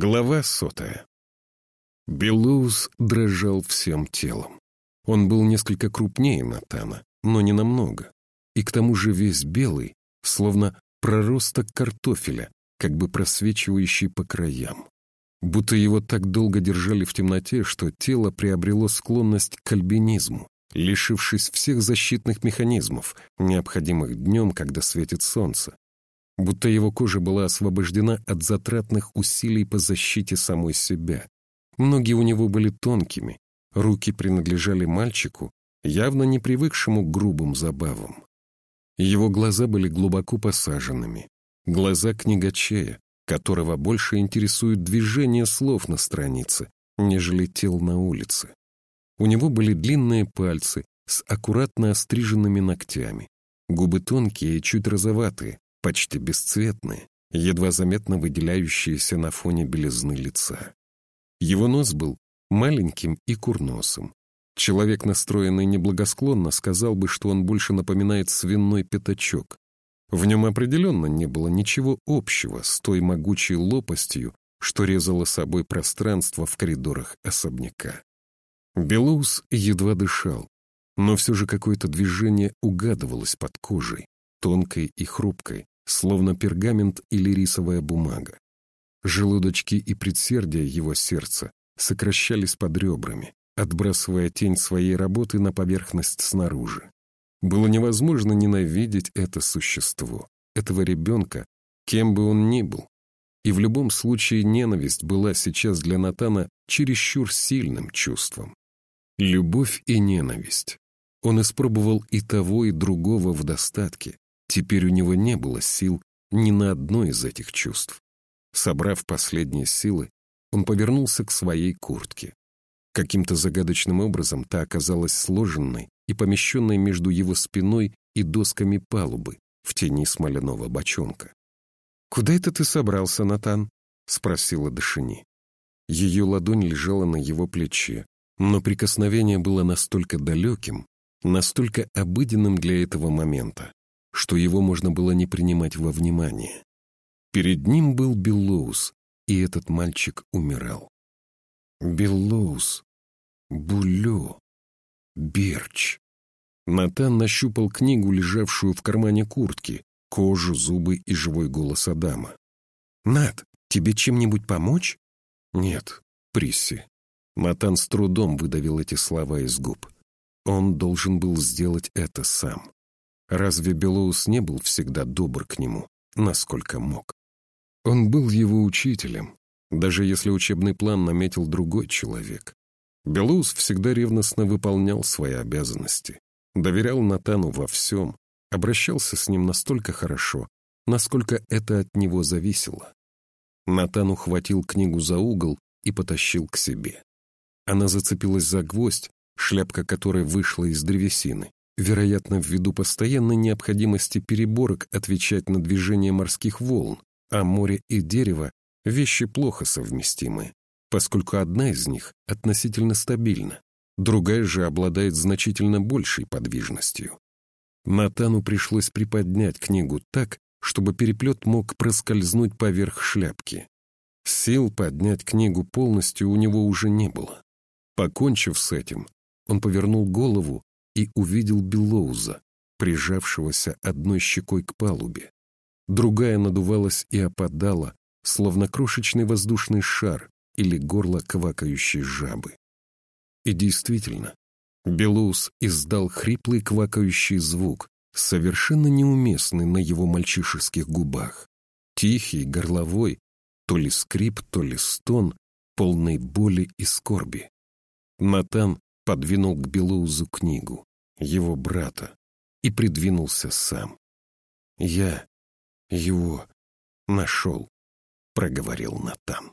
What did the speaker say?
Глава сотая. Белоус дрожал всем телом. Он был несколько крупнее Натана, но не намного. И к тому же весь белый, словно проросток картофеля, как бы просвечивающий по краям. Будто его так долго держали в темноте, что тело приобрело склонность к альбинизму, лишившись всех защитных механизмов, необходимых днем, когда светит солнце будто его кожа была освобождена от затратных усилий по защите самой себя. Ноги у него были тонкими, руки принадлежали мальчику, явно не привыкшему к грубым забавам. Его глаза были глубоко посаженными, глаза книгачея, которого больше интересует движение слов на странице, нежели тел на улице. У него были длинные пальцы с аккуратно остриженными ногтями, губы тонкие и чуть розоватые, почти бесцветные, едва заметно выделяющиеся на фоне белизны лица. Его нос был маленьким и курносым. Человек, настроенный неблагосклонно, сказал бы, что он больше напоминает свиной пятачок. В нем определенно не было ничего общего с той могучей лопастью, что резало собой пространство в коридорах особняка. Белоус едва дышал, но все же какое-то движение угадывалось под кожей, тонкой и хрупкой, словно пергамент или рисовая бумага. Желудочки и предсердия его сердца сокращались под ребрами, отбрасывая тень своей работы на поверхность снаружи. Было невозможно ненавидеть это существо, этого ребенка, кем бы он ни был. И в любом случае ненависть была сейчас для Натана чересчур сильным чувством. Любовь и ненависть. Он испробовал и того, и другого в достатке, Теперь у него не было сил ни на одно из этих чувств. Собрав последние силы, он повернулся к своей куртке. Каким-то загадочным образом та оказалась сложенной и помещенной между его спиной и досками палубы в тени смоляного бочонка. «Куда это ты собрался, Натан?» — спросила Дашини. Ее ладонь лежала на его плече, но прикосновение было настолько далеким, настолько обыденным для этого момента, что его можно было не принимать во внимание. Перед ним был Беллоус, и этот мальчик умирал. Беллоус, Булё, Берч. Натан нащупал книгу, лежавшую в кармане куртки, кожу, зубы и живой голос Адама. «Нат, тебе чем-нибудь помочь?» «Нет, Присси». Натан с трудом выдавил эти слова из губ. Он должен был сделать это сам. Разве Белоус не был всегда добр к нему, насколько мог? Он был его учителем, даже если учебный план наметил другой человек. Белоус всегда ревностно выполнял свои обязанности, доверял Натану во всем, обращался с ним настолько хорошо, насколько это от него зависело. Натан ухватил книгу за угол и потащил к себе. Она зацепилась за гвоздь, шляпка которой вышла из древесины, вероятно, ввиду постоянной необходимости переборок отвечать на движение морских волн, а море и дерево — вещи плохо совместимы, поскольку одна из них относительно стабильна, другая же обладает значительно большей подвижностью. Натану пришлось приподнять книгу так, чтобы переплет мог проскользнуть поверх шляпки. Сил поднять книгу полностью у него уже не было. Покончив с этим, он повернул голову и увидел Белоуза, прижавшегося одной щекой к палубе. Другая надувалась и опадала, словно крошечный воздушный шар или горло квакающей жабы. И действительно, Белоус издал хриплый квакающий звук, совершенно неуместный на его мальчишеских губах. Тихий, горловой, то ли скрип, то ли стон, полный боли и скорби. Натан подвинул к Белоузу книгу его брата, и придвинулся сам. «Я его нашел», — проговорил Натан.